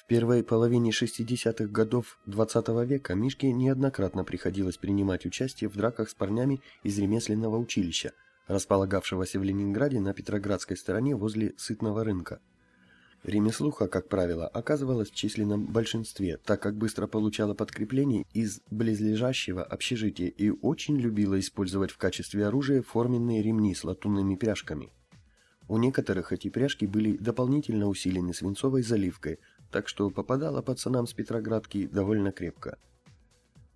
В первой половине 60-х годов XX -го века Мишке неоднократно приходилось принимать участие в драках с парнями из ремесленного училища, располагавшегося в Ленинграде на Петроградской стороне возле Сытного рынка. Ремеслуха, как правило, оказывалась в численном большинстве, так как быстро получала подкрепление из близлежащего общежития и очень любила использовать в качестве оружия форменные ремни с латунными пряжками. У некоторых эти пряжки были дополнительно усилены свинцовой заливкой, так что попадало пацанам с Петроградки довольно крепко.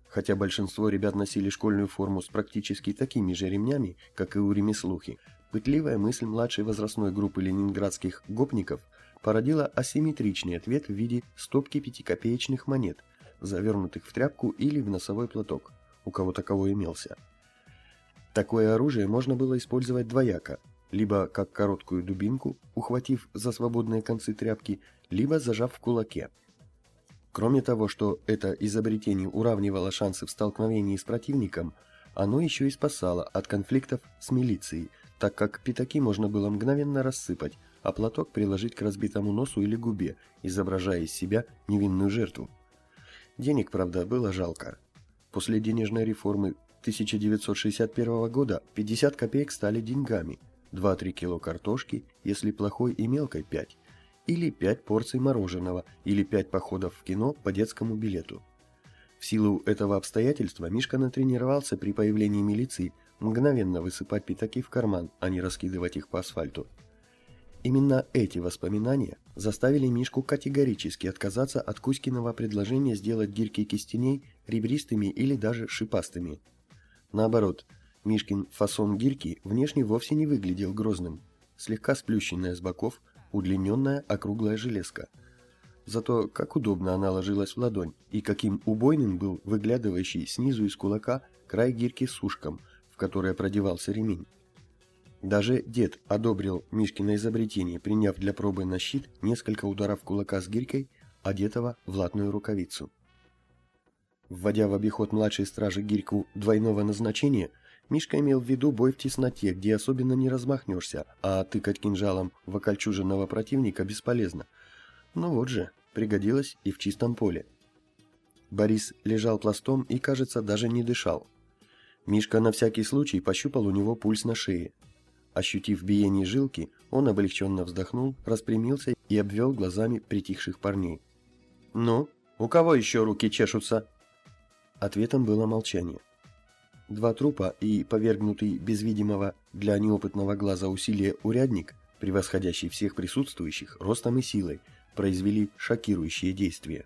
Хотя большинство ребят носили школьную форму с практически такими же ремнями, как и у ремеслухи, пытливая мысль младшей возрастной группы ленинградских гопников – породила асимметричный ответ в виде стопки пятикопеечных монет, завернутых в тряпку или в носовой платок, у кого таковой имелся. Такое оружие можно было использовать двояко, либо как короткую дубинку, ухватив за свободные концы тряпки, либо зажав в кулаке. Кроме того, что это изобретение уравнивало шансы в столкновении с противником, оно еще и спасало от конфликтов с милицией, так как пятаки можно было мгновенно рассыпать, а платок приложить к разбитому носу или губе, изображая из себя невинную жертву. Денег, правда, было жалко. После денежной реформы 1961 года 50 копеек стали деньгами, 2-3 кило картошки, если плохой и мелкой 5, или 5 порций мороженого, или 5 походов в кино по детскому билету. В силу этого обстоятельства Мишка натренировался при появлении милиции мгновенно высыпать пятаки в карман, а не раскидывать их по асфальту. Именно эти воспоминания заставили Мишку категорически отказаться от Кузькиного предложения сделать гирьки кистеней ребристыми или даже шипастыми. Наоборот, Мишкин фасон гирьки внешне вовсе не выглядел грозным, слегка сплющенная с боков, удлиненная округлая железка. Зато как удобно она ложилась в ладонь, и каким убойным был выглядывающий снизу из кулака край гирьки с ушком, в которое продевался ремень. Даже дед одобрил Мишкино изобретение, приняв для пробы на щит несколько ударов кулака с гирькой, одетого в латную рукавицу. Вводя в обиход младшей стражи гирьку двойного назначения, Мишка имел в виду бой в тесноте, где особенно не размахнешься, а тыкать кинжалом в окольчуженного противника бесполезно. Ну вот же, пригодилось и в чистом поле. Борис лежал пластом и, кажется, даже не дышал. Мишка на всякий случай пощупал у него пульс на шее. Ощутив биение жилки, он облегченно вздохнул, распрямился и обвел глазами притихших парней. «Ну, у кого еще руки чешутся?» Ответом было молчание. Два трупа и повергнутый без видимого для неопытного глаза усилия урядник, превосходящий всех присутствующих ростом и силой, произвели шокирующее действие.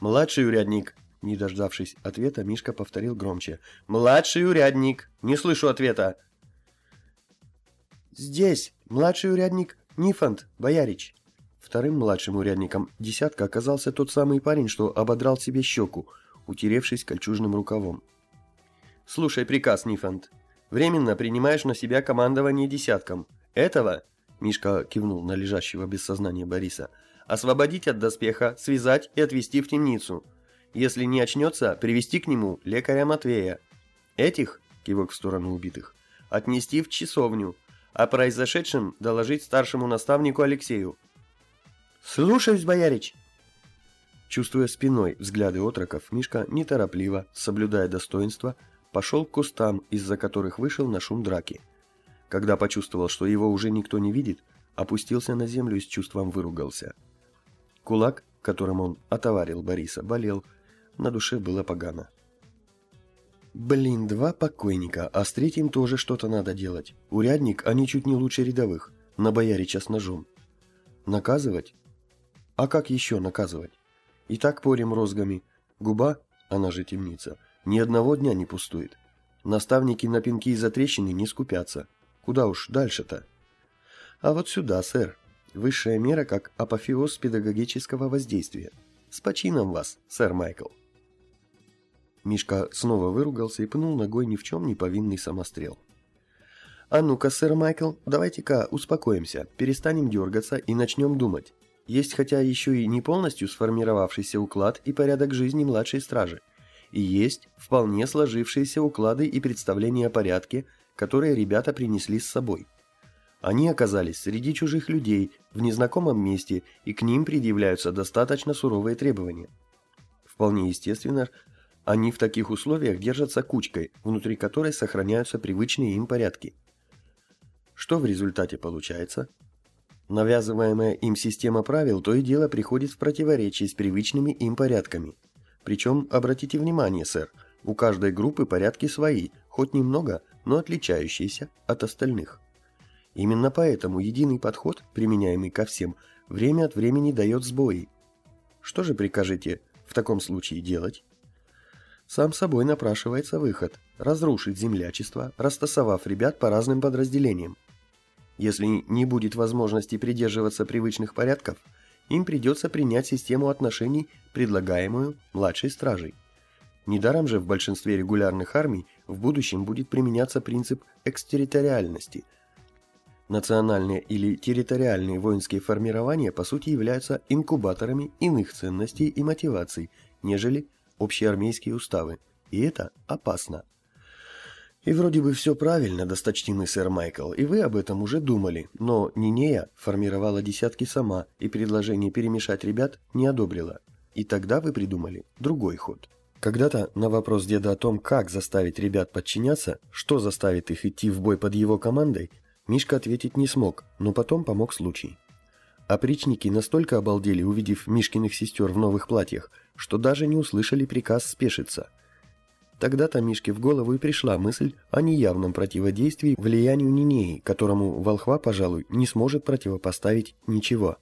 «Младший урядник!» Не дождавшись ответа, Мишка повторил громче. «Младший урядник! Не слышу ответа!» «Здесь, младший урядник Нифонт, боярич». Вторым младшим урядником десятка оказался тот самый парень, что ободрал себе щеку, утеревшись кольчужным рукавом. «Слушай приказ, Нифонт. Временно принимаешь на себя командование десятком. Этого, — Мишка кивнул на лежащего без сознания Бориса, — освободить от доспеха, связать и отвезти в темницу. Если не очнется, привести к нему лекаря Матвея. Этих, — кивок в сторону убитых, — отнести в часовню, — о произошедшем доложить старшему наставнику Алексею. «Слушаюсь, боярич!» Чувствуя спиной взгляды отроков, Мишка неторопливо, соблюдая достоинство, пошел к кустам, из-за которых вышел на шум драки. Когда почувствовал, что его уже никто не видит, опустился на землю и с чувством выругался. Кулак, которым он отоварил Бориса, болел, на душе было погано. Блин, два покойника, а с третьим тоже что-то надо делать. Урядник, они чуть не лучше рядовых, на боярича с ножом. Наказывать? А как еще наказывать? И так порем розгами. Губа, она же темница, ни одного дня не пустует. Наставники на пинки и затрещины не скупятся. Куда уж дальше-то? А вот сюда, сэр. Высшая мера как апофеоз педагогического воздействия. С почином вас, сэр Майкл. Мишка снова выругался и пнул ногой ни в чем не повинный самострел. «А ну-ка, сэр Майкл, давайте-ка успокоимся, перестанем дергаться и начнем думать. Есть хотя еще и не полностью сформировавшийся уклад и порядок жизни младшей стражи. И есть вполне сложившиеся уклады и представления о порядке, которые ребята принесли с собой. Они оказались среди чужих людей, в незнакомом месте, и к ним предъявляются достаточно суровые требования. Вполне естественно, они в таких условиях держатся кучкой, внутри которой сохраняются привычные им порядки. Что в результате получается? Навязываемая им система правил то и дело приходит в противоречие с привычными им порядками. Причем, обратите внимание, сэр, у каждой группы порядки свои, хоть немного, но отличающиеся от остальных. Именно поэтому единый подход, применяемый ко всем, время от времени дает сбои. Что же прикажете в таком случае делать? Сам собой напрашивается выход – разрушить землячество, растасовав ребят по разным подразделениям. Если не будет возможности придерживаться привычных порядков, им придется принять систему отношений, предлагаемую младшей стражей. Недаром же в большинстве регулярных армий в будущем будет применяться принцип экстерриториальности – Национальные или территориальные воинские формирования по сути являются инкубаторами иных ценностей и мотиваций, нежели общеармейские уставы, и это опасно. И вроде бы все правильно, досточтимый сэр Майкл, и вы об этом уже думали, но Нинея формировала десятки сама и предложение перемешать ребят не одобрила. И тогда вы придумали другой ход. Когда-то на вопрос деда о том, как заставить ребят подчиняться, что заставит их идти в бой под его командой, Мишка ответить не смог, но потом помог случай. Опричники настолько обалдели, увидев Мишкиных сестер в новых платьях, что даже не услышали приказ спешиться. Тогда-то Мишке в голову и пришла мысль о неявном противодействии влиянию Нинеи, которому волхва, пожалуй, не сможет противопоставить ничего.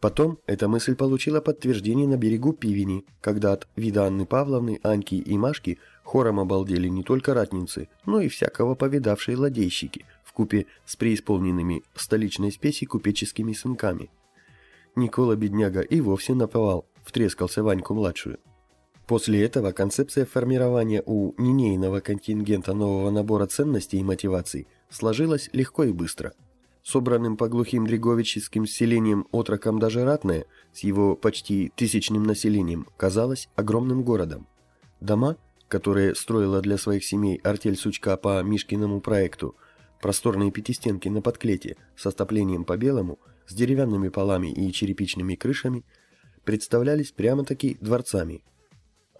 Потом эта мысль получила подтверждение на берегу Пивени, когда от вида Анны Павловны, Аньки и Машки хором обалдели не только ратницы, но и всякого повидавшие ладейщики, вкупе с преисполненными столичной спеси купеческими сынками. Никола бедняга и вовсе наповал, втрескался Ваньку-младшую. После этого концепция формирования у нинейного контингента нового набора ценностей и мотиваций сложилась легко и быстро. Собранным по глухим дреговическим селениям отроком даже ратное, с его почти тысячным населением, казалось огромным городом. Дома, которые строила для своих семей артель Сучка по Мишкиному проекту, Просторные пятистенки на подклете с остоплением по белому, с деревянными полами и черепичными крышами представлялись прямо-таки дворцами.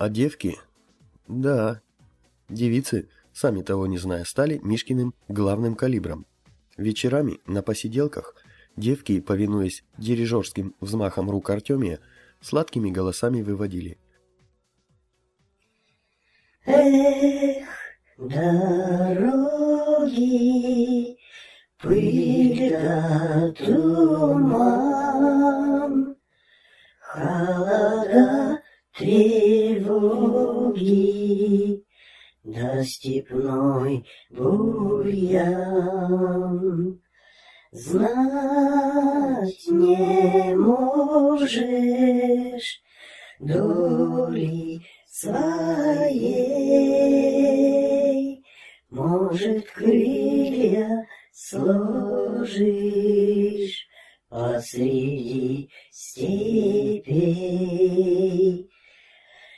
А девки? Да, девицы, сами того не зная, стали Мишкиным главным калибром. Вечерами на посиделках девки, повинуясь дирижерским взмахам рук Артемия, сладкими голосами выводили. Эх, Дороги, пыль да туман, Холода, тревоги, Да степной бурьян. Знать не можешь доли своей, Может, крылья сложишь Посреди степей.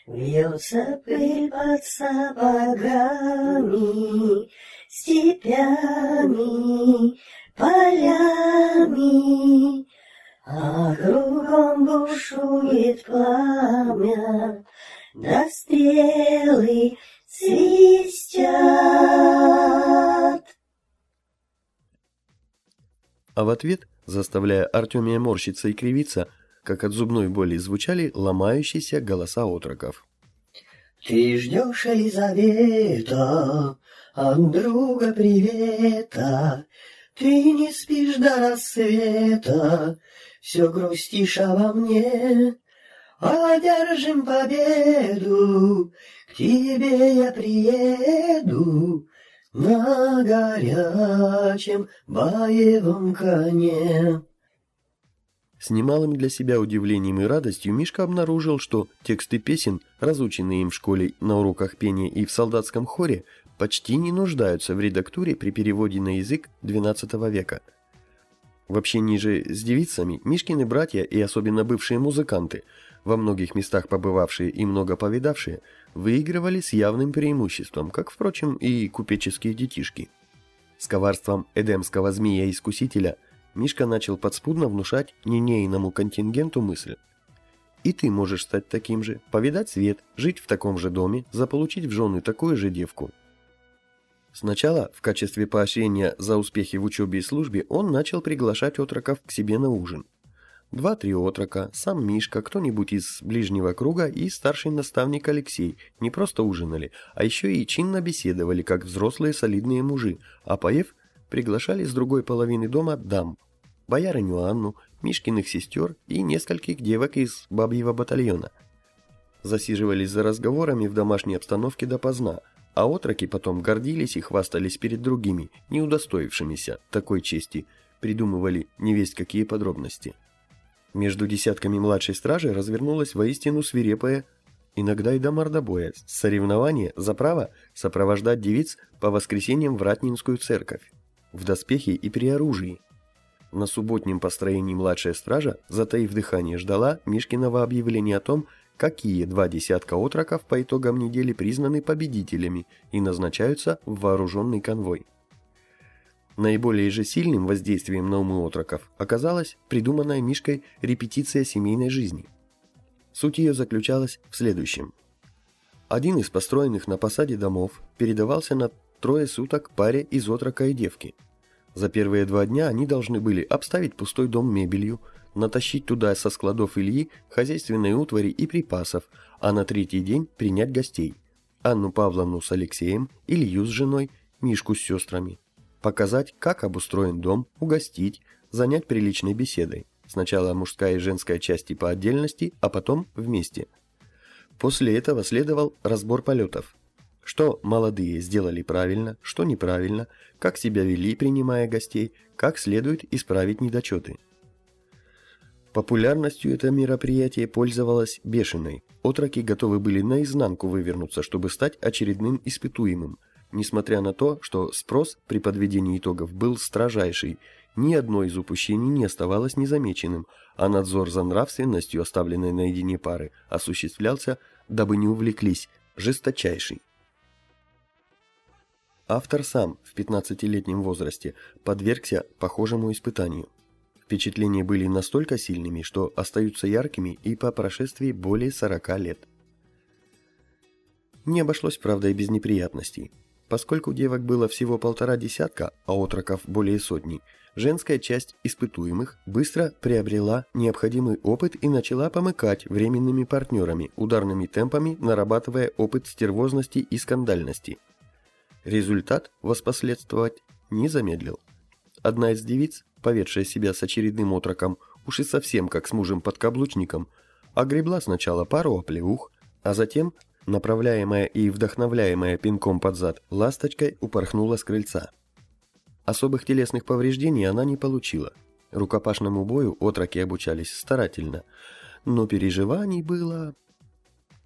Вьется пыль под сапогами, Степями, полями, А кругом бушует пламя, да стрелы свистят. А в ответ, заставляя Артемия морщиться и кривиться, как от зубной боли звучали ломающиеся голоса отроков. Ты ждешь, Елизавета, от друга привета, Ты не спишь до рассвета, все грустишь обо мне. Одержим победу, к тебе я приеду на горячем боевом коне. С немалым для себя удивлением и радостью Мишка обнаружил, что тексты песен, разученные им в школе на уроках пения и в солдатском хоре, почти не нуждаются в редактуре при переводе на язык XII века. В общении же с девицами Мишкины братья и особенно бывшие музыканты – во многих местах побывавшие и много повидавшие, выигрывали с явным преимуществом, как, впрочем, и купеческие детишки. С коварством эдемского змея-искусителя Мишка начал подспудно внушать ненейному контингенту мысль. И ты можешь стать таким же, повидать свет, жить в таком же доме, заполучить в жены такую же девку. Сначала, в качестве поощрения за успехи в учебе и службе, он начал приглашать отроков к себе на ужин. Два-три отрока, сам Мишка, кто-нибудь из ближнего круга и старший наставник Алексей не просто ужинали, а еще и чинно беседовали, как взрослые солидные мужи, а поев, приглашали с другой половины дома дам, боярыню Анну, Мишкиных сестер и нескольких девок из бабьего батальона. Засиживались за разговорами в домашней обстановке допоздна, а отроки потом гордились и хвастались перед другими, не удостоившимися такой чести, придумывали невесть какие подробности. Между десятками младшей стражи развернулась воистину свирепая, иногда и до мордобоя, соревнование за право сопровождать девиц по воскресеньям в Ратнинскую церковь, в доспехе и при оружии. На субботнем построении младшая стража, затаив дыхание, ждала Мишкиного объявления о том, какие два десятка отроков по итогам недели признаны победителями и назначаются в вооруженный конвой. Наиболее же сильным воздействием на умы отроков оказалась придуманная Мишкой репетиция семейной жизни. Суть ее заключалась в следующем. Один из построенных на посаде домов передавался на трое суток паре из отрока и девки. За первые два дня они должны были обставить пустой дом мебелью, натащить туда со складов Ильи хозяйственной утвари и припасов, а на третий день принять гостей. Анну Павловну с Алексеем, Илью с женой, Мишку с сестрами показать, как обустроен дом, угостить, занять приличной беседой. Сначала мужская и женская части по отдельности, а потом вместе. После этого следовал разбор полетов. Что молодые сделали правильно, что неправильно, как себя вели, принимая гостей, как следует исправить недочеты. Популярностью это мероприятие пользовалось бешеной. Отроки готовы были наизнанку вывернуться, чтобы стать очередным испытуемым – Несмотря на то, что спрос при подведении итогов был строжайший, ни одно из упущений не оставалось незамеченным, а надзор за нравственностью, оставленной наедине пары, осуществлялся, дабы не увлеклись, жесточайший. Автор сам в 15-летнем возрасте подвергся похожему испытанию. Впечатления были настолько сильными, что остаются яркими и по прошествии более 40 лет. Не обошлось, правда, и без неприятностей. Поскольку девок было всего полтора десятка, а отроков более сотни, женская часть испытуемых быстро приобрела необходимый опыт и начала помыкать временными партнерами, ударными темпами нарабатывая опыт стервозности и скандальности. Результат воспоследствовать не замедлил. Одна из девиц, поведшая себя с очередным отроком, уж и совсем как с мужем-подкаблучником, огребла сначала пару оплеух, а затем Направляемая и вдохновляемая пинком под зад, ласточкой упорхнула с крыльца. Особых телесных повреждений она не получила. Рукопашному бою отроки обучались старательно, но переживаний было...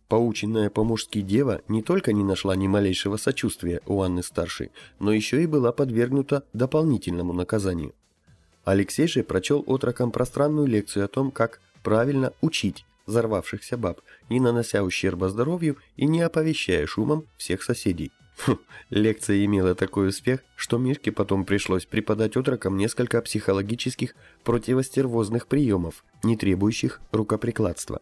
Поученная по-мужски дева не только не нашла ни малейшего сочувствия у Анны Старшей, но еще и была подвергнута дополнительному наказанию. Алексей же прочел отрокам пространную лекцию о том, как правильно учить взорвавшихся баб, не нанося ущерба здоровью и не оповещая шумом всех соседей. Фу, лекция имела такой успех, что Мишке потом пришлось преподать отрокам несколько психологических противостервозных приемов, не требующих рукоприкладства.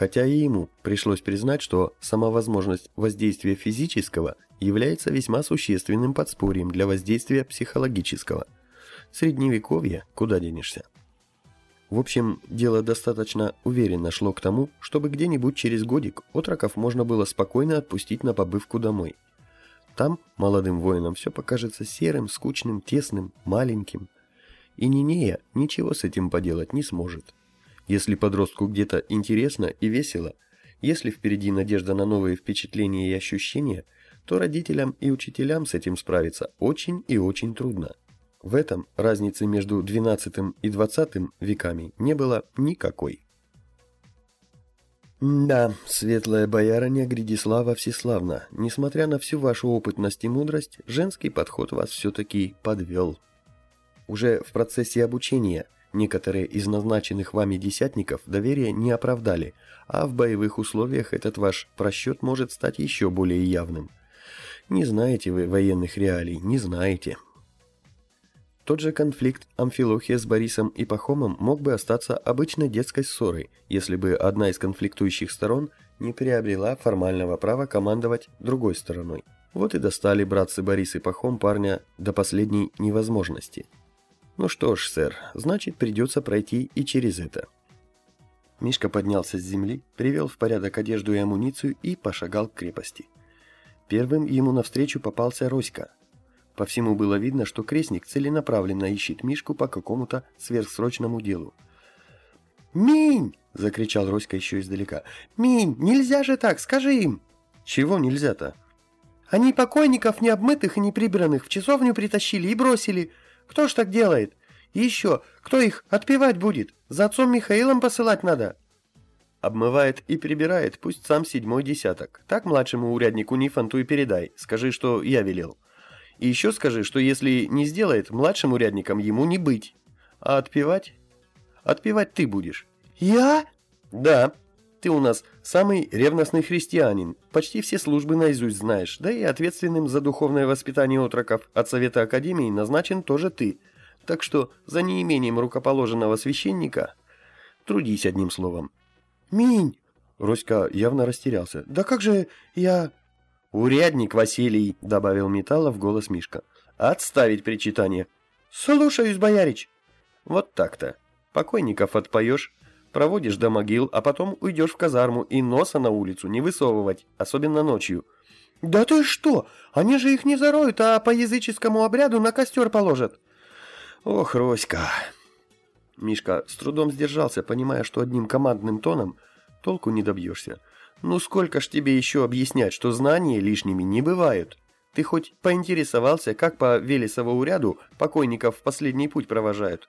Хотя и ему пришлось признать, что сама возможность воздействия физического является весьма существенным подспорьем для воздействия психологического. Средневековье, куда денешься? В общем, дело достаточно уверенно шло к тому, чтобы где-нибудь через годик отроков можно было спокойно отпустить на побывку домой. Там молодым воинам все покажется серым, скучным, тесным, маленьким. И Нинея ничего с этим поделать не сможет. Если подростку где-то интересно и весело, если впереди надежда на новые впечатления и ощущения, то родителям и учителям с этим справиться очень и очень трудно. В этом разницы между XII и XX веками не было никакой. Да, светлая боярыня Гридислава Всеславна, несмотря на всю вашу опытность и мудрость, женский подход вас все-таки подвел. Уже в процессе обучения некоторые из назначенных вами десятников доверия не оправдали, а в боевых условиях этот ваш просчет может стать еще более явным. Не знаете вы военных реалий, не знаете. Тот же конфликт Амфилохия с Борисом и Пахомом мог бы остаться обычной детской ссорой, если бы одна из конфликтующих сторон не приобрела формального права командовать другой стороной. Вот и достали братцы Борис и Пахом парня до последней невозможности. Ну что ж, сэр, значит придется пройти и через это. Мишка поднялся с земли, привел в порядок одежду и амуницию и пошагал к крепости. Первым ему навстречу попался Роська. По всему было видно, что крестник целенаправленно ищет Мишку по какому-то сверхсрочному делу. «Минь!» — закричал Роська еще издалека. «Минь, нельзя же так, скажи им!» «Чего нельзя-то?» «Они покойников необмытых и неприбранных в часовню притащили и бросили. Кто ж так делает? И еще, кто их отпевать будет? За отцом Михаилом посылать надо!» Обмывает и прибирает, пусть сам седьмой десяток. Так младшему уряднику Нифонту и передай. Скажи, что я велел. И еще скажи, что если не сделает, младшим урядником ему не быть. А отпевать? Отпевать ты будешь. «Я?» «Да. Ты у нас самый ревностный христианин. Почти все службы наизусть знаешь. Да и ответственным за духовное воспитание отроков от Совета Академии назначен тоже ты. Так что за неимением рукоположенного священника трудись одним словом». «Минь!» Роська явно растерялся. «Да как же я...» «Урядник Василий», — добавил Металла в голос Мишка. «Отставить причитание». «Слушаюсь, боярич». «Вот так-то. Покойников отпоешь, проводишь до могил, а потом уйдешь в казарму и носа на улицу не высовывать, особенно ночью». «Да ты что? Они же их не зароют, а по языческому обряду на костер положат». «Ох, Роська!» Мишка с трудом сдержался, понимая, что одним командным тоном толку не добьешься. «Ну сколько ж тебе еще объяснять, что знания лишними не бывают? Ты хоть поинтересовался, как по Велесову уряду покойников в последний путь провожают?»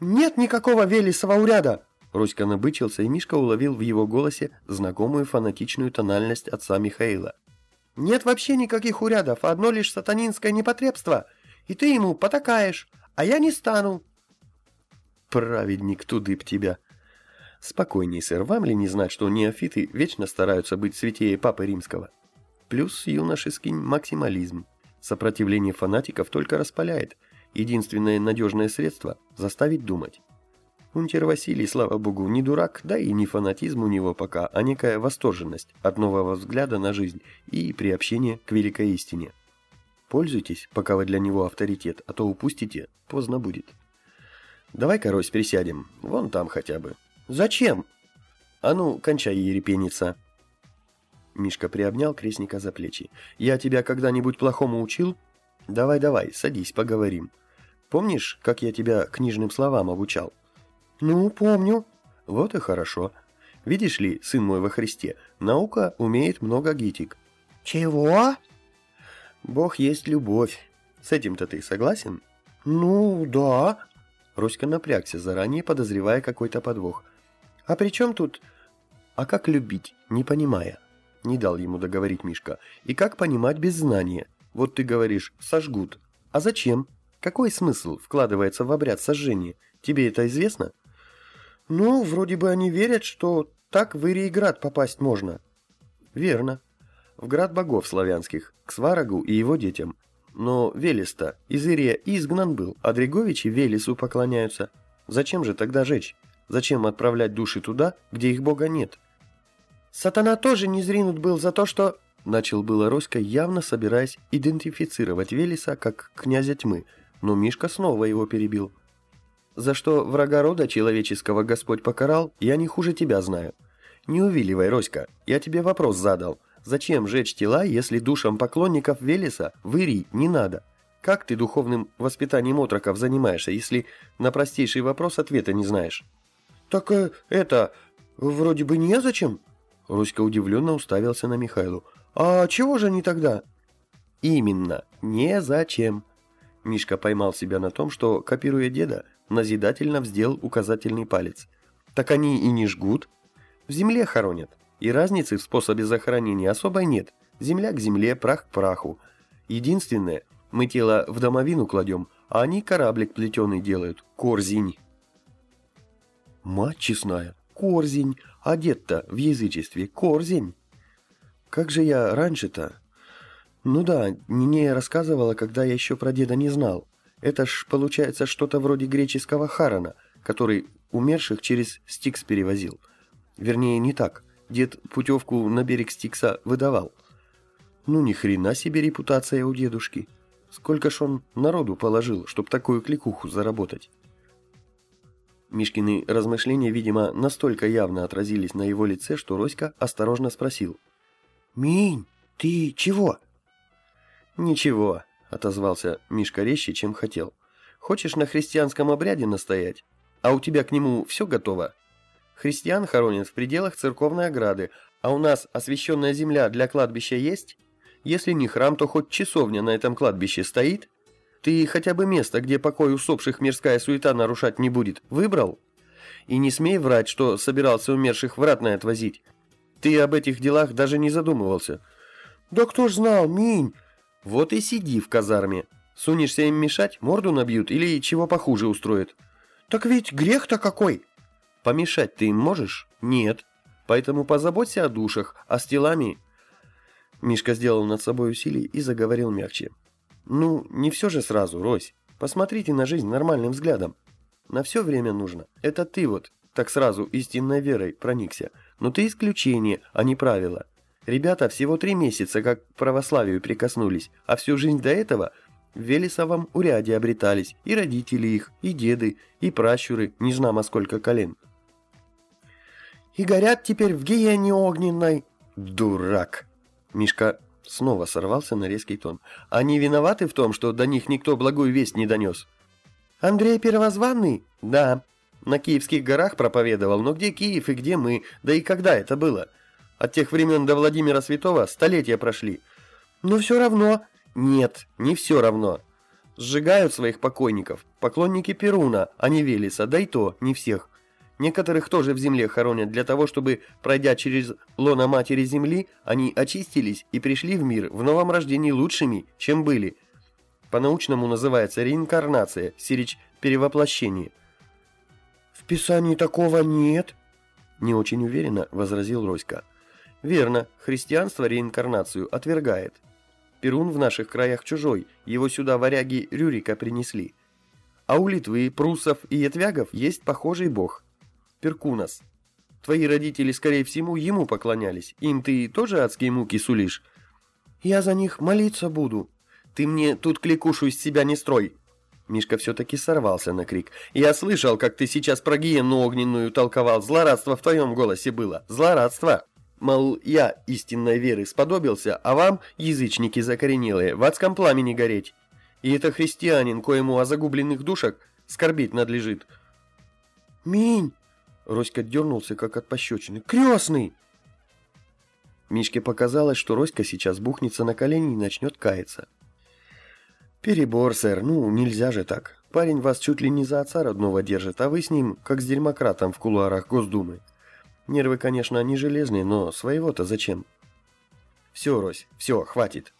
«Нет никакого Велесова уряда!» Руська набычился, и Мишка уловил в его голосе знакомую фанатичную тональность отца Михаила. «Нет вообще никаких урядов, одно лишь сатанинское непотребство, и ты ему потакаешь, а я не стану!» «Праведник, туды б тебя!» Спокойней, сэр, вам ли не знать, что неофиты вечно стараются быть святее Папы Римского? Плюс юношеский максимализм. Сопротивление фанатиков только распаляет. Единственное надежное средство – заставить думать. Унтер Василий, слава богу, не дурак, да и не фанатизм у него пока, а некая восторженность от нового взгляда на жизнь и приобщение к великой истине. Пользуйтесь, пока вы для него авторитет, а то упустите, поздно будет. Давай-ка, Рось, присядем, вон там хотя бы. «Зачем?» «А ну, кончай ерепениться!» Мишка приобнял крестника за плечи. «Я тебя когда-нибудь плохому учил? Давай-давай, садись, поговорим. Помнишь, как я тебя книжным словам обучал?» «Ну, помню». «Вот и хорошо. Видишь ли, сын мой во Христе, наука умеет много гитик». «Чего?» «Бог есть любовь. С этим-то ты согласен?» «Ну, да». Руська напрягся, заранее подозревая какой-то подвох. «А при чем тут...» «А как любить, не понимая?» Не дал ему договорить Мишка. «И как понимать без знания? Вот ты говоришь, сожгут. А зачем? Какой смысл вкладывается в обряд сожжения? Тебе это известно?» «Ну, вроде бы они верят, что так в Ириеград попасть можно». «Верно. В град богов славянских, к Сварогу и его детям. Но Велес-то из Ирия изгнан был, а Дреговичи Велесу поклоняются. Зачем же тогда жечь? Зачем отправлять души туда, где их бога нет? Сатана тоже не зринут был за то, что... Начал было Роська, явно собираясь идентифицировать Велеса как князя тьмы, но Мишка снова его перебил. За что врага рода человеческого Господь покарал, я не хуже тебя знаю. Не увиливай, Роська, я тебе вопрос задал. Зачем жечь тела, если душам поклонников Велеса в Ирий не надо? Как ты духовным воспитанием отроков занимаешься, если на простейший вопрос ответа не знаешь? Так э, это, вроде бы незачем. Руська удивленно уставился на Михайлу. А чего же они тогда? Именно, незачем. Мишка поймал себя на том, что, копируя деда, назидательно вздел указательный палец. Так они и не жгут. В земле хоронят. И разницы в способе захоронения особой нет. Земля к земле, прах к праху. Единственное, мы тело в домовину кладем, а они кораблик плетеный делают. Корзинь. Мать честная, корзинь. А дед-то в язычестве корзинь. Как же я раньше-то... Ну да, Нинея рассказывала, когда я еще про деда не знал. Это ж получается что-то вроде греческого Харана, который умерших через Стикс перевозил. Вернее, не так. Дед путевку на берег Стикса выдавал. Ну ни хрена себе репутация у дедушки. Сколько ж он народу положил, чтоб такую кликуху заработать. Мишкины размышления, видимо, настолько явно отразились на его лице, что Роська осторожно спросил. «Минь, ты чего?» «Ничего», — отозвался Мишка резче, чем хотел. «Хочешь на христианском обряде настоять? А у тебя к нему все готово?» Христиан хоронят в пределах церковной ограды, а у нас освященная земля для кладбища есть? Если не храм, то хоть часовня на этом кладбище стоит? Ты хотя бы место, где покой усопших мирская суета нарушать не будет, выбрал? И не смей врать, что собирался умерших в отвозить. Ты об этих делах даже не задумывался. Да кто ж знал, Минь? Вот и сиди в казарме. Сунешься им мешать, морду набьют или чего похуже устроят. Так ведь грех-то какой? Помешать ты им можешь? Нет. Поэтому позаботься о душах, а с телами... Мишка сделал над собой усилие и заговорил мягче. Ну, не все же сразу, Рось. Посмотрите на жизнь нормальным взглядом. На все время нужно. Это ты вот так сразу истинной верой проникся. Но ты исключение, а не правило. Ребята всего три месяца как к православию прикоснулись, а всю жизнь до этого в Велесовом уряде обретались и родители их, и деды, и пращуры, не знамо сколько колен. И горят теперь в гиене огненной. Дурак! Мишка снова сорвался на резкий тон. Они виноваты в том, что до них никто благую весть не донес? Андрей Первозванный? Да. На Киевских горах проповедовал, но где Киев и где мы? Да и когда это было? От тех времен до Владимира Святого столетия прошли. Но все равно... Нет, не все равно. Сжигают своих покойников. Поклонники Перуна, а не Велеса, да и то, не всех. Некоторых тоже в земле хоронят для того, чтобы, пройдя через лона Матери Земли, они очистились и пришли в мир в новом рождении лучшими, чем были. По-научному называется реинкарнация, сирич перевоплощение. «В Писании такого нет», — не очень уверенно возразил Роська. «Верно, христианство реинкарнацию отвергает. Перун в наших краях чужой, его сюда варяги Рюрика принесли. А у Литвы, прусов и ятвягов есть похожий бог, Перкунас. Твои родители, скорее всего, ему поклонялись. Им ты тоже адские муки сулишь? Я за них молиться буду. Ты мне тут кликушу из себя не строй. Мишка все-таки сорвался на крик. «Я слышал, как ты сейчас про гиену огненную толковал. Злорадство в твоем голосе было. Злорадство!» Мол, я истинной веры сподобился, а вам, язычники закоренелые, в адском пламени гореть. И это христианин, коему о загубленных душах скорбить надлежит. «Минь!» Роська дернулся, как от пощечины. «Крестный!» Мишке показалось, что Роська сейчас бухнется на колени и начнет каяться. «Перебор, сэр, ну, нельзя же так. Парень вас чуть ли не за отца родного держит, а вы с ним, как с демократом в кулуарах Госдумы. Нервы, конечно, не железные, но своего-то зачем?» «Все, Рось, все, хватит!»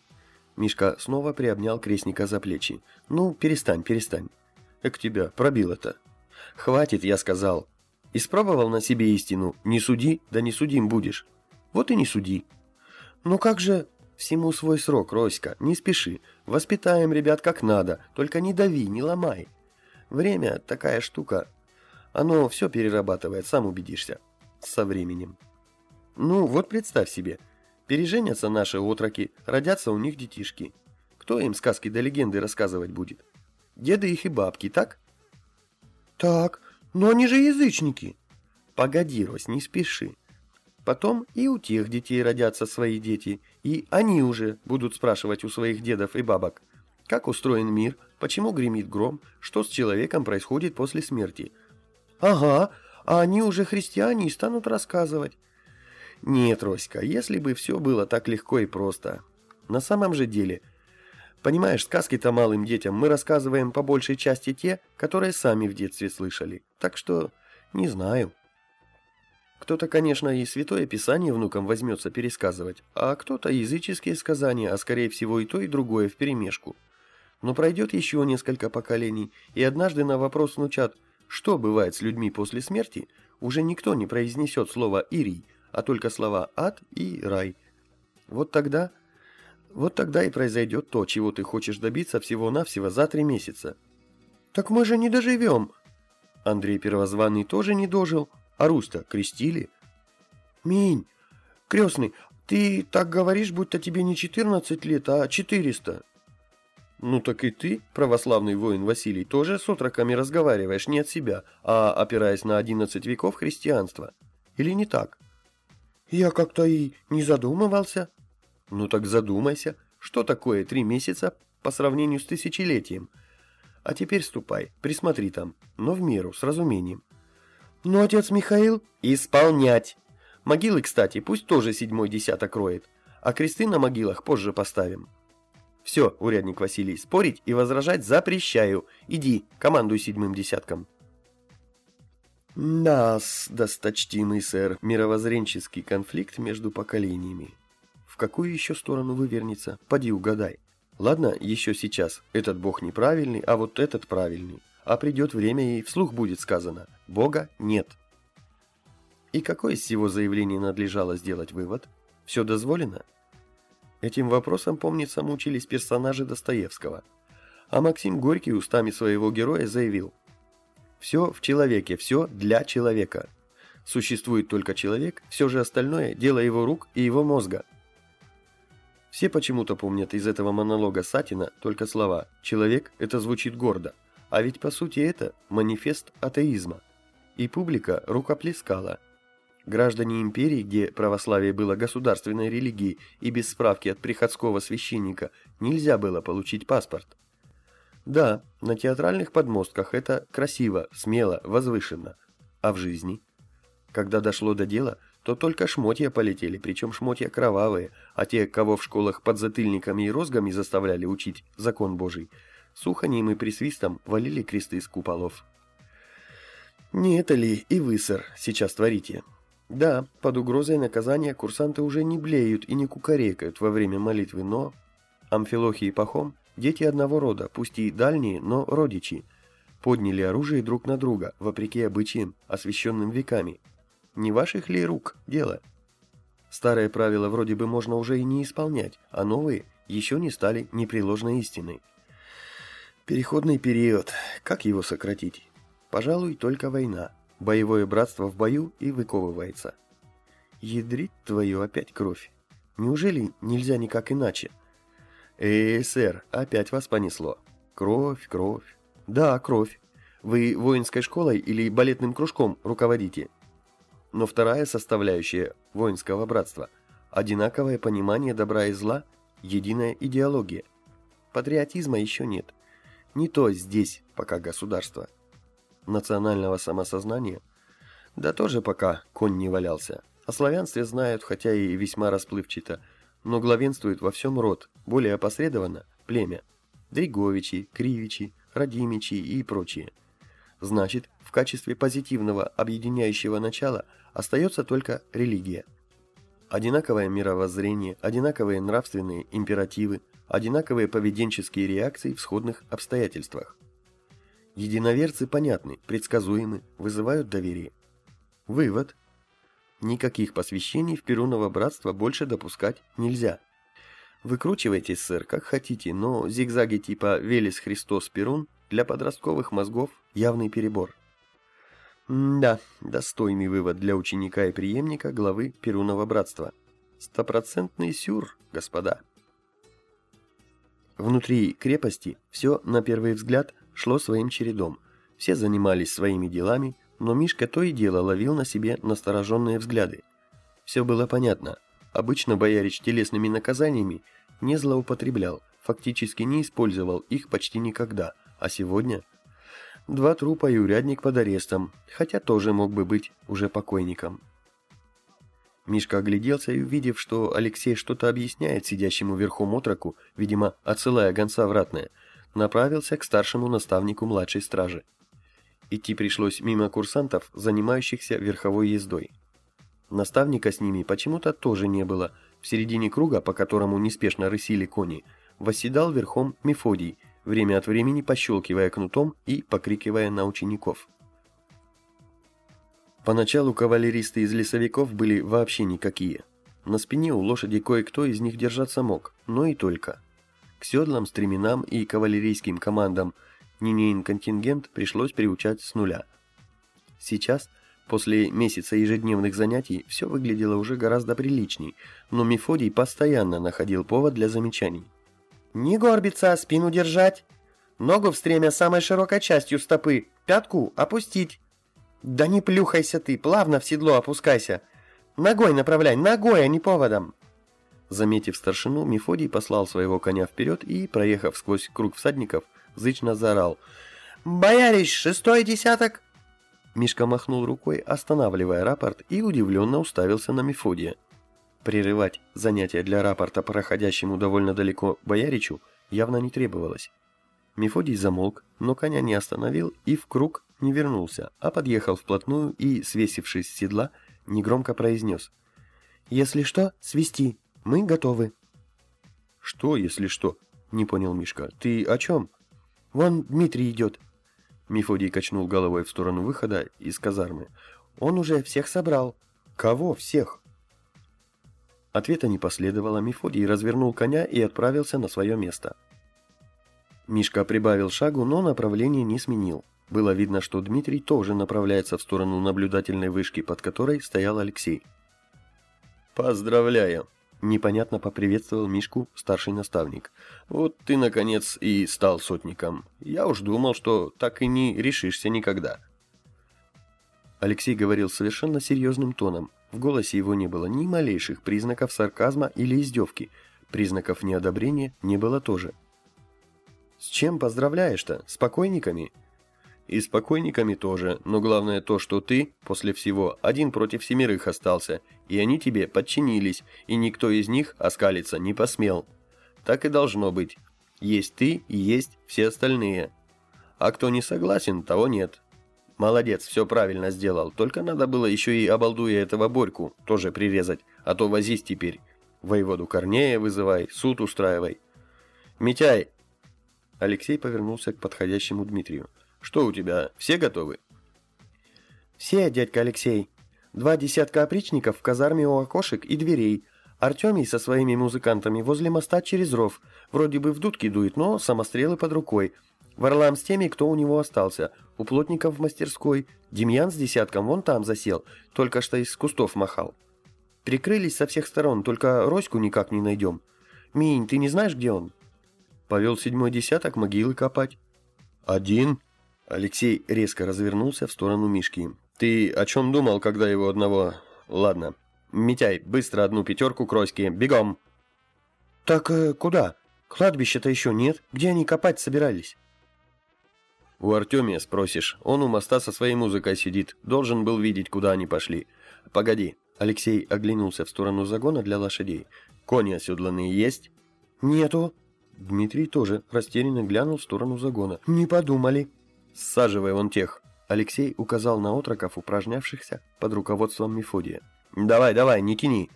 Мишка снова приобнял крестника за плечи. «Ну, перестань, перестань. Эк тебя, пробил это. Хватит, я сказал. Испробовал на себе истину, не суди, да не судим будешь. Вот и не суди. Ну как же... Всему свой срок, Роська, не спеши. Воспитаем ребят как надо, только не дави, не ломай. Время такая штука. Оно все перерабатывает, сам убедишься. Со временем. Ну, вот представь себе. Переженятся наши отроки, родятся у них детишки. Кто им сказки да легенды рассказывать будет? Деды их и бабки, так? Так, но они же язычники. Погоди, Рось, не спеши. Потом и у тех детей родятся свои дети, и они уже будут спрашивать у своих дедов и бабок, как устроен мир, почему гремит гром, что с человеком происходит после смерти. Ага, а они уже христиане и станут рассказывать. Нет, Роська, если бы все было так легко и просто. На самом же деле – Понимаешь, сказки-то малым детям мы рассказываем по большей части те, которые сами в детстве слышали. Так что не знаю. Кто-то, конечно, и Святое Писание внукам возьмется пересказывать, а кто-то языческие сказания, а скорее всего и то, и другое вперемешку. Но пройдет еще несколько поколений, и однажды на вопрос внучат, что бывает с людьми после смерти, уже никто не произнесет слово «ирий», а только слова «ад» и «рай». Вот тогда вот тогда и произойдет то, чего ты хочешь добиться всего-навсего за три месяца. Так мы же не доживем. Андрей Первозванный тоже не дожил, а Руста крестили. Минь, крестный, ты так говоришь, будто тебе не 14 лет, а 400. Ну так и ты, православный воин Василий, тоже с отроками разговариваешь не от себя, а опираясь на 11 веков христианства. Или не так? Я как-то и не задумывался. Ну так задумайся, что такое три месяца по сравнению с тысячелетием? А теперь ступай, присмотри там, но в меру, с разумением. Ну, отец Михаил, исполнять. Могилы, кстати, пусть тоже седьмой десяток роет, а кресты на могилах позже поставим. Все, урядник Василий, спорить и возражать запрещаю. Иди, командуй седьмым десятком. Нас, досточтимый сэр, мировоззренческий конфликт между поколениями. В какую еще сторону вывернется? Поди угадай. Ладно, еще сейчас. Этот бог неправильный, а вот этот правильный. А придет время и вслух будет сказано. Бога нет. И какой из всего заявления надлежало сделать вывод? Все дозволено? Этим вопросом, помнится, мучились персонажи Достоевского. А Максим Горький устами своего героя заявил «Все в человеке, все для человека. Существует только человек, все же остальное – дело его рук и его мозга». Все почему-то помнят из этого монолога Сатина только слова «человек» – это звучит гордо, а ведь по сути это манифест атеизма. И публика рукоплескала – Граждане империи, где православие было государственной религией и без справки от приходского священника нельзя было получить паспорт. Да, на театральных подмостках это красиво, смело, возвышенно. А в жизни? Когда дошло до дела, то только шмотья полетели, причем шмотья кровавые, а те, кого в школах под затыльниками и розгами заставляли учить закон Божий, суханьем и присвистом валили кресты с куполов. Не это ли и вы, сэр, сейчас творите? Да, под угрозой наказания курсанты уже не блеют и не кукарекают во время молитвы, но... Амфилохи и Пахом – дети одного рода, пусть и дальние, но родичи. Подняли оружие друг на друга, вопреки обычаям, освященным веками. Не ваших ли рук дело? Старые правила вроде бы можно уже и не исполнять, а новые еще не стали непреложной истиной. Переходный период. Как его сократить? Пожалуй, только война. Боевое братство в бою и выковывается. Ядрить твою опять кровь. Неужели нельзя никак иначе? Эй, сэр, опять вас понесло. Кровь, кровь. Да, кровь. Вы воинской школой или балетным кружком руководите? Но вторая составляющая воинского братства – одинаковое понимание добра и зла, единая идеология. Патриотизма еще нет. Не то здесь пока государство национального самосознания? Да тоже пока конь не валялся. О славянстве знают, хотя и весьма расплывчато, но главенствует во всем род, более опосредованно – племя. Дриговичи, Кривичи, Радимичи и прочие. Значит, в качестве позитивного объединяющего начала остается только религия. Одинаковое мировоззрение, одинаковые нравственные императивы, одинаковые поведенческие реакции в сходных обстоятельствах. Единоверцы понятны, предсказуемы, вызывают доверие. Вывод. Никаких посвящений в Перуново братство больше допускать нельзя. Выкручивайтесь, сэр, как хотите, но зигзаги типа «Велес Христос Перун» для подростковых мозгов явный перебор. М да, достойный вывод для ученика и преемника главы Перунова братства. Стопроцентный сюр, господа. Внутри крепости все, на первый взгляд, шло своим чередом. Все занимались своими делами, но Мишка то и дело ловил на себе настороженные взгляды. Все было понятно. Обычно боярич телесными наказаниями не злоупотреблял, фактически не использовал их почти никогда, а сегодня... Два трупа и урядник под арестом, хотя тоже мог бы быть уже покойником. Мишка огляделся и, увидев, что Алексей что-то объясняет сидящему верхом отроку, видимо, отсылая гонца в ратное, направился к старшему наставнику младшей стражи. Идти пришлось мимо курсантов, занимающихся верховой ездой. Наставника с ними почему-то тоже не было. В середине круга, по которому неспешно рысили кони, восседал верхом Мефодий, время от времени пощелкивая кнутом и покрикивая на учеников. Поначалу кавалеристы из лесовиков были вообще никакие. На спине у лошади кое-кто из них держаться мог, но и только – к седлам, стременам и кавалерийским командам Нинеин контингент пришлось приучать с нуля. Сейчас, после месяца ежедневных занятий, все выглядело уже гораздо приличней, но Мефодий постоянно находил повод для замечаний. «Не горбиться, спину держать! Ногу в стремя самой широкой частью стопы, пятку опустить!» «Да не плюхайся ты, плавно в седло опускайся! Ногой направляй, ногой, а не поводом!» Заметив старшину, Мефодий послал своего коня вперед и, проехав сквозь круг всадников, зычно заорал. «Боярич, шестой десяток!» Мишка махнул рукой, останавливая рапорт, и удивленно уставился на Мефодия. Прерывать занятия для рапорта, проходящему довольно далеко Бояричу, явно не требовалось. Мефодий замолк, но коня не остановил и в круг не вернулся, а подъехал вплотную и, свесившись с седла, негромко произнес. «Если что, свисти, мы готовы». «Что, если что?» — не понял Мишка. «Ты о чем?» «Вон Дмитрий идет». Мефодий качнул головой в сторону выхода из казармы. «Он уже всех собрал». «Кого всех?» Ответа не последовало, Мефодий развернул коня и отправился на свое место. Мишка прибавил шагу, но направление не сменил. Было видно, что Дмитрий тоже направляется в сторону наблюдательной вышки, под которой стоял Алексей. «Поздравляю!» – непонятно поприветствовал Мишку старший наставник. «Вот ты, наконец, и стал сотником. Я уж думал, что так и не решишься никогда». Алексей говорил совершенно серьезным тоном. В голосе его не было ни малейших признаков сарказма или издевки. Признаков неодобрения не было тоже. «С чем поздравляешь-то? С покойниками?» «И с покойниками тоже, но главное то, что ты, после всего, один против семерых остался, и они тебе подчинились, и никто из них оскалиться не посмел. Так и должно быть. Есть ты и есть все остальные. А кто не согласен, того нет. Молодец, все правильно сделал, только надо было еще и обалдуя этого Борьку тоже прирезать, а то возись теперь. Воеводу Корнея вызывай, суд устраивай. Митяй, Алексей повернулся к подходящему Дмитрию. «Что у тебя, все готовы?» «Все, дядька Алексей. Два десятка опричников в казарме у окошек и дверей. Артемий со своими музыкантами возле моста через ров. Вроде бы в дудки дует, но самострелы под рукой. Варлам с теми, кто у него остался. У плотников в мастерской. Демьян с десятком вон там засел. Только что из кустов махал. Прикрылись со всех сторон, только Роську никак не найдем. Минь, ты не знаешь, где он?» Повел седьмой десяток могилы копать. Один? Алексей резко развернулся в сторону Мишки. Ты о чем думал, когда его одного... Ладно. Митяй, быстро одну пятерку к Роське. Бегом. Так э, куда? Кладбища-то еще нет. Где они копать собирались? У Артемия спросишь. Он у моста со своей музыкой сидит. Должен был видеть, куда они пошли. Погоди. Алексей оглянулся в сторону загона для лошадей. Кони оседланные есть? Нету. Дмитрий тоже растерянно глянул в сторону загона. «Не подумали». «Саживай вон тех». Алексей указал на отроков, упражнявшихся под руководством Мефодия. «Давай, давай, не тяни».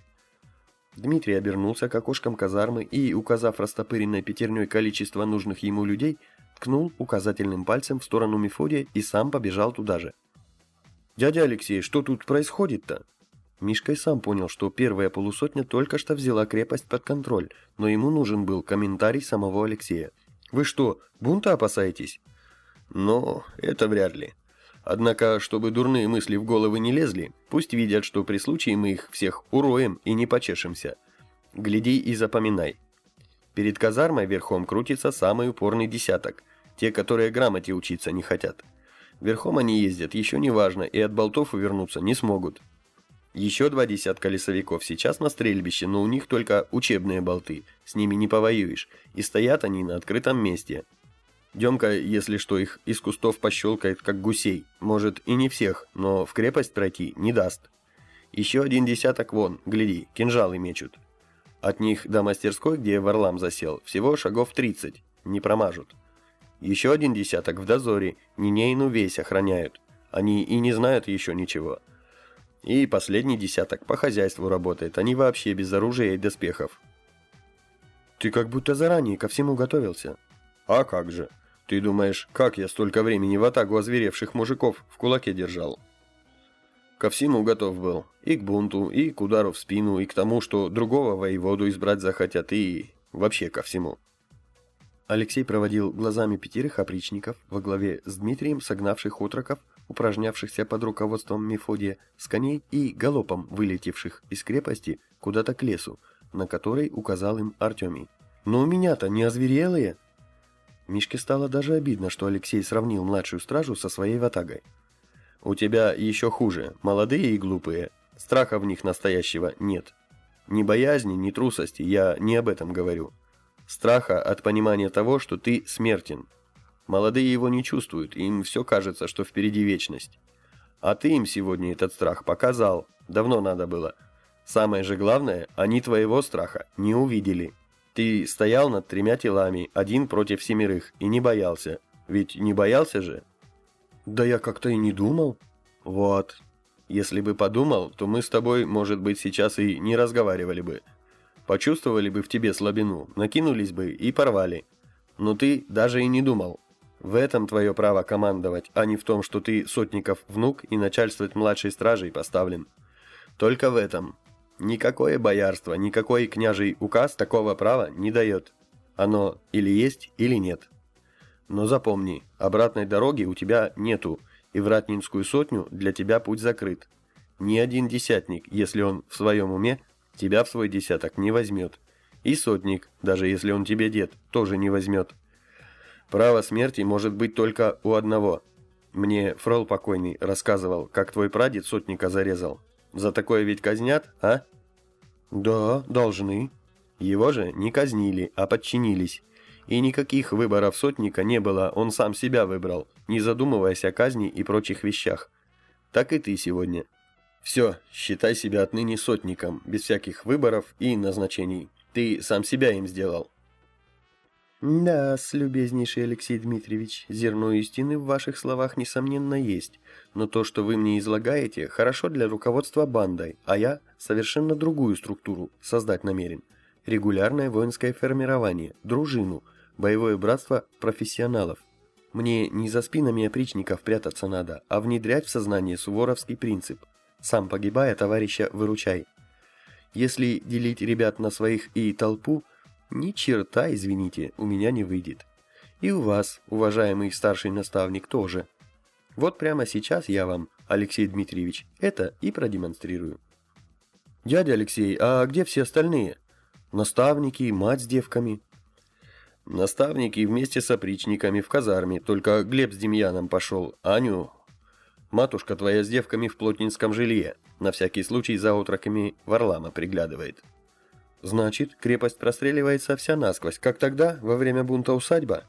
Дмитрий обернулся к окошкам казармы и, указав растопыренной пятерней количество нужных ему людей, ткнул указательным пальцем в сторону Мефодия и сам побежал туда же. «Дядя Алексей, что тут происходит-то?» Мишка и сам понял, что первая полусотня только что взяла крепость под контроль, но ему нужен был комментарий самого Алексея. «Вы что, бунта опасаетесь?» «Но это вряд ли. Однако, чтобы дурные мысли в головы не лезли, пусть видят, что при случае мы их всех уроем и не почешемся. Гляди и запоминай. Перед казармой верхом крутится самый упорный десяток, те, которые грамоте учиться не хотят. Верхом они ездят, еще не важно, и от болтов увернуться не смогут». Еще два десятка лесовиков сейчас на стрельбище, но у них только учебные болты, с ними не повоюешь, и стоят они на открытом месте. Демка, если что, их из кустов пощелкает, как гусей. Может, и не всех, но в крепость пройти не даст. Еще один десяток вон, гляди, кинжалы мечут. От них до мастерской, где Варлам засел, всего шагов 30, не промажут. Еще один десяток в дозоре, Нинейну весь охраняют. Они и не знают еще ничего. И последний десяток по хозяйству работает, они вообще без оружия и доспехов. Ты как будто заранее ко всему готовился. А как же? Ты думаешь, как я столько времени в атаку озверевших мужиков в кулаке держал? Ко всему готов был. И к бунту, и к удару в спину, и к тому, что другого воеводу избрать захотят, и вообще ко всему. Алексей проводил глазами пятерых опричников во главе с Дмитрием, согнавших отроков, упражнявшихся под руководством Мефодия, с коней и галопом вылетевших из крепости куда-то к лесу, на который указал им Артемий. «Но у меня-то не озверелые!» Мишке стало даже обидно, что Алексей сравнил младшую стражу со своей ватагой. «У тебя еще хуже, молодые и глупые, страха в них настоящего нет. Ни боязни, ни трусости, я не об этом говорю. Страха от понимания того, что ты смертен. Молодые его не чувствуют, им все кажется, что впереди вечность. А ты им сегодня этот страх показал, давно надо было. Самое же главное, они твоего страха не увидели. Ты стоял над тремя телами, один против семерых, и не боялся. Ведь не боялся же? Да я как-то и не думал. Вот. Если бы подумал, то мы с тобой, может быть, сейчас и не разговаривали бы. Почувствовали бы в тебе слабину, накинулись бы и порвали. Но ты даже и не думал. В этом твое право командовать, а не в том, что ты сотников внук и начальствовать младшей стражей поставлен. Только в этом. Никакое боярство, никакой княжий указ такого права не дает. Оно или есть, или нет. Но запомни, обратной дороги у тебя нету, и в Ратнинскую сотню для тебя путь закрыт. Ни один десятник, если он в своем уме, тебя в свой десяток не возьмет. И сотник, даже если он тебе дед, тоже не возьмет. Право смерти может быть только у одного. Мне фрол покойный рассказывал, как твой прадед сотника зарезал. За такое ведь казнят, а? Да, должны. Его же не казнили, а подчинились. И никаких выборов сотника не было, он сам себя выбрал, не задумываясь о казни и прочих вещах. Так и ты сегодня. Все, считай себя отныне сотником, без всяких выборов и назначений. Ты сам себя им сделал. Да, любезнейший Алексей Дмитриевич, зерно истины в ваших словах несомненно есть, но то, что вы мне излагаете, хорошо для руководства бандой, а я совершенно другую структуру создать намерен. Регулярное воинское формирование, дружину, боевое братство профессионалов. Мне не за спинами опричников прятаться надо, а внедрять в сознание суворовский принцип – сам погибая, товарища выручай. Если делить ребят на своих и толпу, ни черта, извините, у меня не выйдет. И у вас, уважаемый старший наставник, тоже. Вот прямо сейчас я вам, Алексей Дмитриевич, это и продемонстрирую. Дядя Алексей, а где все остальные? Наставники, мать с девками? Наставники вместе с опричниками в казарме, только Глеб с Демьяном пошел, Аню Матушка твоя с девками в плотнинском жилье, на всякий случай за отроками Варлама приглядывает. Значит, крепость простреливается вся насквозь, как тогда, во время бунта усадьба?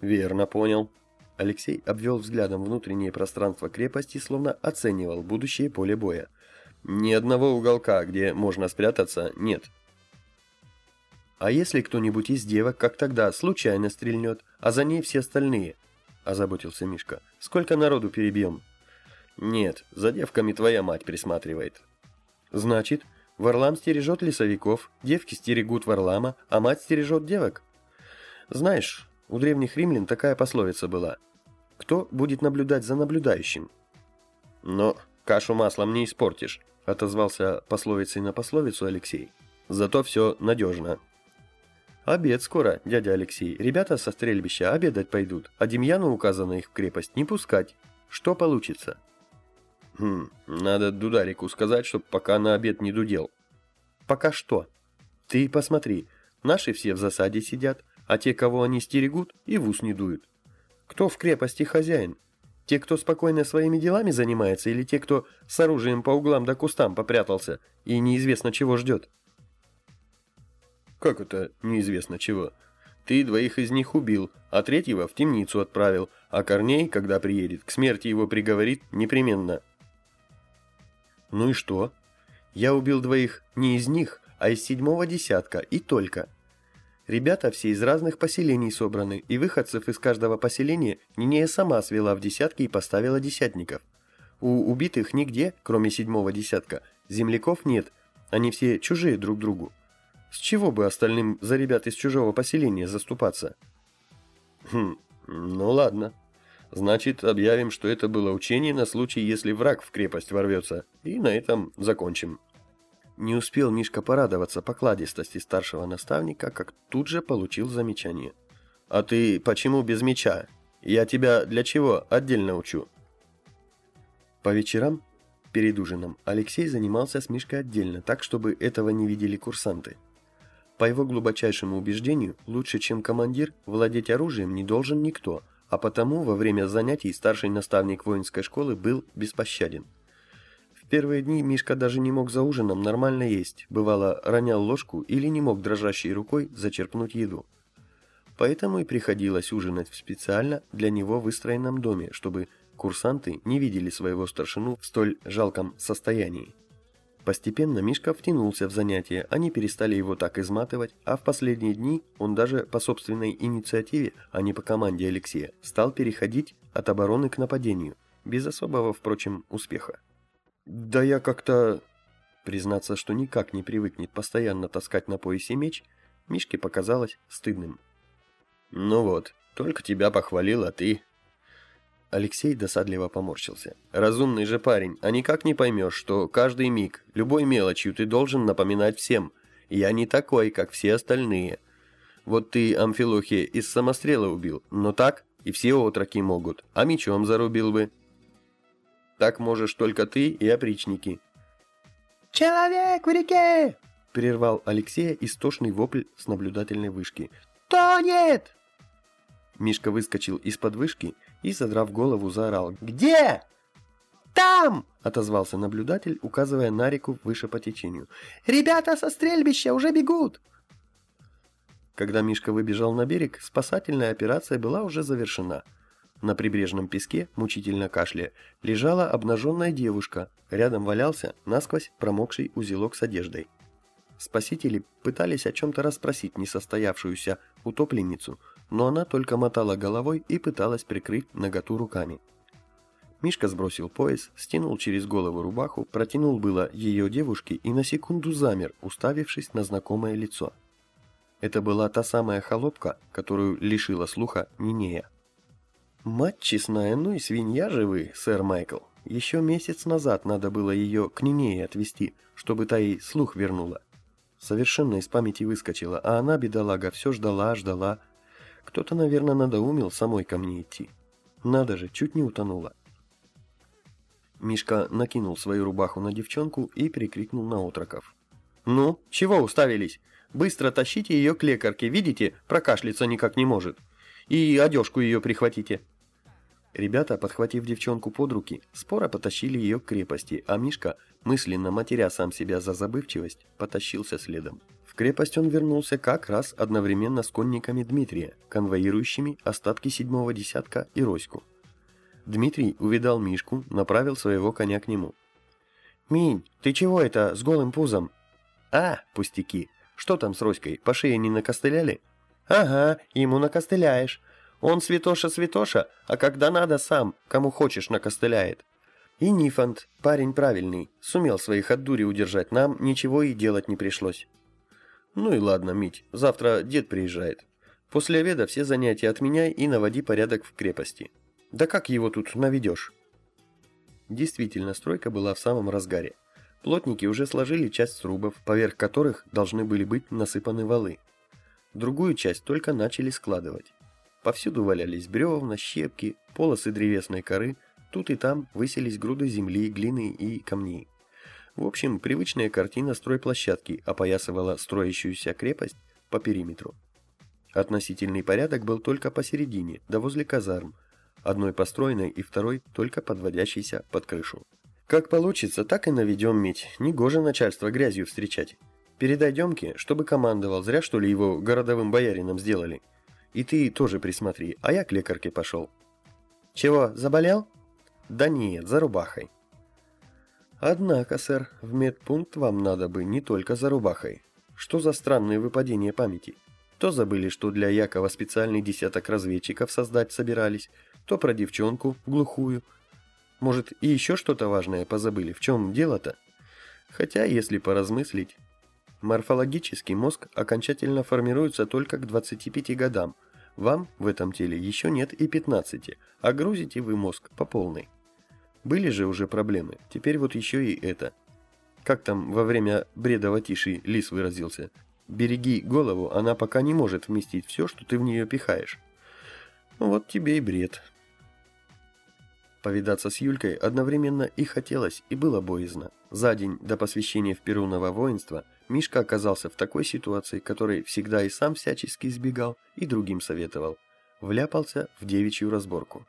Верно понял. Алексей обвел взглядом внутреннее пространство крепости, словно оценивал будущее поле боя. Ни одного уголка, где можно спрятаться, нет. А если кто-нибудь из девок, как тогда, случайно стрельнет, а за ней все остальные? Озаботился Мишка. Сколько народу перебьем? Нет, за девками твоя мать присматривает. Значит, Варлам стережет лесовиков, девки стерегут Варлама, а мать стережет девок? Знаешь, у древних римлян такая пословица была. Кто будет наблюдать за наблюдающим? Но кашу маслом не испортишь, отозвался пословицей на пословицу Алексей. Зато все надежно. Обед скоро, дядя Алексей. Ребята со стрельбища обедать пойдут, а Демьяну указано их в крепость не пускать. Что получится? Хм, надо Дударику сказать, чтоб пока на обед не дудел. Пока что? Ты посмотри, наши все в засаде сидят, а те, кого они стерегут, и в ус не дуют. Кто в крепости хозяин? Те, кто спокойно своими делами занимается, или те, кто с оружием по углам да кустам попрятался и неизвестно чего ждет? Как это неизвестно чего? Ты двоих из них убил, а третьего в темницу отправил, а Корней, когда приедет, к смерти его приговорит непременно. Ну и что? Я убил двоих не из них, а из седьмого десятка, и только. Ребята все из разных поселений собраны, и выходцев из каждого поселения Нинея сама свела в десятки и поставила десятников. У убитых нигде, кроме седьмого десятка, земляков нет, они все чужие друг другу. С чего бы остальным за ребят из чужого поселения заступаться? Хм, ну ладно. Значит, объявим, что это было учение на случай, если враг в крепость ворвется, и на этом закончим. Не успел Мишка порадоваться покладистости старшего наставника, как тут же получил замечание. А ты почему без меча? Я тебя для чего отдельно учу? По вечерам, перед ужином, Алексей занимался с Мишкой отдельно, так, чтобы этого не видели курсанты. По его глубочайшему убеждению, лучше, чем командир, владеть оружием не должен никто, а потому во время занятий старший наставник воинской школы был беспощаден. В первые дни Мишка даже не мог за ужином нормально есть, бывало ронял ложку или не мог дрожащей рукой зачерпнуть еду. Поэтому и приходилось ужинать в специально для него выстроенном доме, чтобы курсанты не видели своего старшину в столь жалком состоянии. Постепенно Мишка втянулся в занятия, они перестали его так изматывать, а в последние дни он даже по собственной инициативе, а не по команде Алексея, стал переходить от обороны к нападению, без особого, впрочем, успеха. «Да я как-то...» Признаться, что никак не привыкнет постоянно таскать на поясе меч, Мишке показалось стыдным. «Ну вот, только тебя похвалил, а ты...» Алексей досадливо поморщился. «Разумный же парень, а никак не поймешь, что каждый миг, любой мелочью ты должен напоминать всем. Я не такой, как все остальные. Вот ты Амфилохи из самострела убил, но так и все отроки могут, а мечом зарубил бы. Так можешь только ты и опричники». «Человек в реке!» — прервал Алексея истошный вопль с наблюдательной вышки. «Тонет!» Мишка выскочил из-под вышки и, задрав голову, заорал «Где?» «Там!» — отозвался наблюдатель, указывая на реку выше по течению. «Ребята со стрельбища уже бегут!» Когда Мишка выбежал на берег, спасательная операция была уже завершена. На прибрежном песке, мучительно кашляя, лежала обнаженная девушка, рядом валялся насквозь промокший узелок с одеждой. Спасители пытались о чем-то расспросить несостоявшуюся утопленницу, но она только мотала головой и пыталась прикрыть наготу руками. Мишка сбросил пояс, стянул через голову рубаху, протянул было ее девушке и на секунду замер, уставившись на знакомое лицо. Это была та самая холопка, которую лишила слуха Нинея. «Мать честная, ну и свинья же вы, сэр Майкл. Еще месяц назад надо было ее к Нинее отвезти, чтобы та ей слух вернула. Совершенно из памяти выскочила, а она, бедолага, все ждала, ждала. Кто-то, наверное, надоумил самой ко мне идти. Надо же, чуть не утонула. Мишка накинул свою рубаху на девчонку и прикрикнул на отроков. «Ну, чего уставились? Быстро тащите ее к лекарке, видите, прокашляться никак не может. И одежку ее прихватите». Ребята, подхватив девчонку под руки, споро потащили ее к крепости, а Мишка, мысленно матеря сам себя за забывчивость, потащился следом. Крепость он вернулся как раз одновременно с конниками Дмитрия, конвоирующими остатки седьмого десятка и Роську. Дмитрий увидал Мишку, направил своего коня к нему. «Минь, ты чего это с голым пузом?» «А, пустяки. Что там с Роськой, по шее не накостыляли?» «Ага, ему накостыляешь. Он святоша-святоша, а когда надо сам, кому хочешь, накостыляет. И Нифонт, парень правильный, сумел своих от дури удержать, нам ничего и делать не пришлось. Ну и ладно, Мить, завтра дед приезжает. После обеда все занятия отменяй и наводи порядок в крепости. Да как его тут наведешь? Действительно, стройка была в самом разгаре. Плотники уже сложили часть срубов, поверх которых должны были быть насыпаны валы. Другую часть только начали складывать. Повсюду валялись бревна, щепки, полосы древесной коры, тут и там высились груды земли, глины и камней. В общем, привычная картина стройплощадки опоясывала строящуюся крепость по периметру. Относительный порядок был только посередине, да возле казарм, одной построенной и второй только подводящейся под крышу. Как получится, так и наведем медь, негоже начальство грязью встречать. Передай Демке, чтобы командовал, зря что ли его городовым боярином сделали. И ты тоже присмотри, а я к лекарке пошел. Чего, заболел? Да нет, за рубахой. Однако, сэр, в медпункт вам надо бы не только за рубахой. Что за странное выпадение памяти? То забыли, что для Якова специальный десяток разведчиков создать собирались, то про девчонку глухую. Может, и еще что-то важное позабыли, в чем дело-то? Хотя, если поразмыслить, Морфологический мозг окончательно формируется только к 25 годам. Вам в этом теле еще нет и 15, а грузите вы мозг по полной. Были же уже проблемы, теперь вот еще и это. Как там во время бреда Ватиши Лис выразился? Береги голову, она пока не может вместить все, что ты в нее пихаешь. Вот тебе и бред. Повидаться с Юлькой одновременно и хотелось, и было боязно. За день до посвящения в Перуново воинство Мишка оказался в такой ситуации, которой всегда и сам всячески избегал, и другим советовал. Вляпался в девичью разборку.